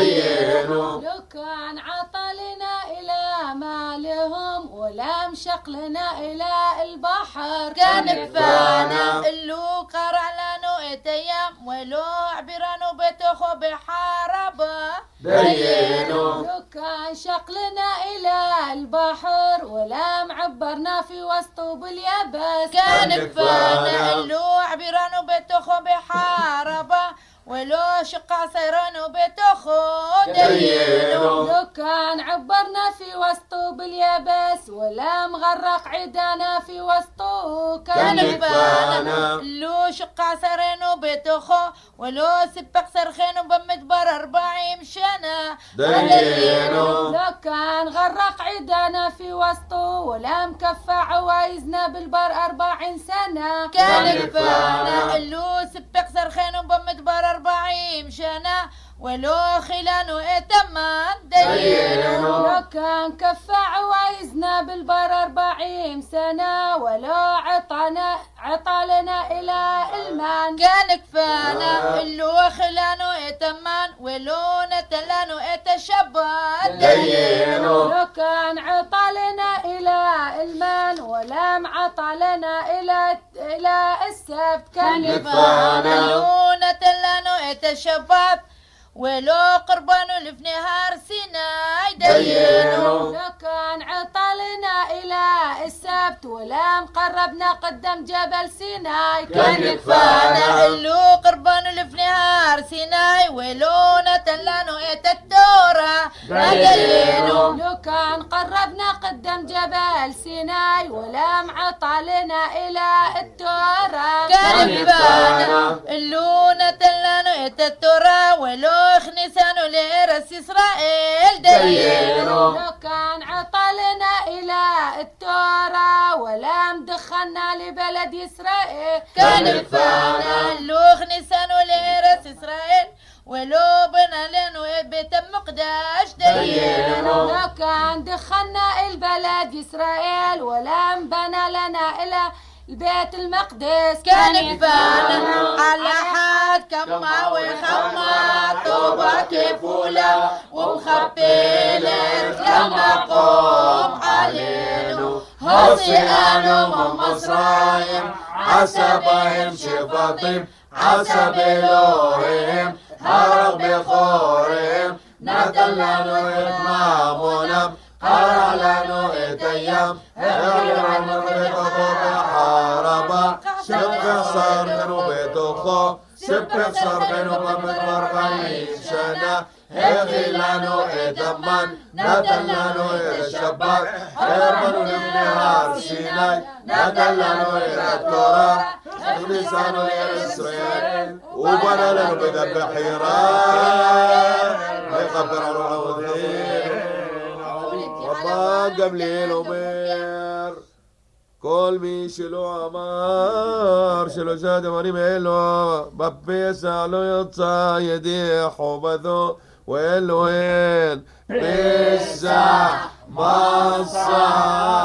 דיינו لو كان عطالنا إلى مالهم ولم شقلنا إلى البحر. كان كفانا. אילו קרע לנו את הים ולא העבירנו בתוכו בחרבה דיינו لو كان شقلنا إلى البحر ولم عبرنا في وسطه باليابس. كان كفانا. אילו העבירנו בתוכו בחרבה ولو شقع سيرانو بتخو دينوا. لو كان عبرنا في وسطه باليابس ولم غرق عيدانا في وسطه كان كفانا. لو شقع سرينو بتخو ولو سبق سرخينو بمدبر أربعين سنة دينوا. لو كان غرق عيدانا في وسطه ولم كفى عوايزنا بالبر أربعين سنة كان كفانا. لو سبق سرخينو بمدبر أربعين سنة ולא האכילנו את המן דיינו. لو كان كفى عوايزنا بالبر أربعين سنة ولو عطانا عطالنا إلى إلمان كان كفانا אילו האכילנו את המן ולא נתן לנו את השבת דיינו. لو كان عطالنا إلى إلمان ولم عطالنا إلى إلى السبت كان كفانا. אילו נתן לנו את השבת ולא קרבנו לפני הר סיני דיינו. لو كان عطالنا إلى السبت ولم قربنا قدام جبل سيناي كان كفانا. אילו קרבנו לפני הר סיני ולא נתן לנו את התורה דיינו. لو كان قربنا قدام جبل سيناي ولم عطالنا إلى التورة كان كفانا. إسرائيل دينوا. لو كان عطلنا إلى التورة ولم دخلنا لبلد إسرائيل كان كفانا. لو خنسانو لإرس إسرائيل ولو بنا لنا بيت المقدس دينوا. لو كان دخلنا البلد إسرائيل ولم بنى لنا إلى البيت المقدس كان كفانا. على حد كما وخما طوبة كفولة ومخبلت لما قوم علينا. هوسئانو من مصرايم. عسبهم شفاطيم عسب إلههم. هرب بخورهم. نتل لنو إتمامنا قرع لنو إتيام هرب بمدمر خميس سنة هيخي لنو إتمان نتل لنو إتشبك هربنو لنهار سيناي نتل لنو إتورا لسانو لإسرائيل وبنى لنو بدب حيران ويقبر على العوضين الله قبل عمر כל מי שלא אמר שלא שד אמרים אלו בפסע לא יוצא ידי חובתו ואלו הן פסע מסע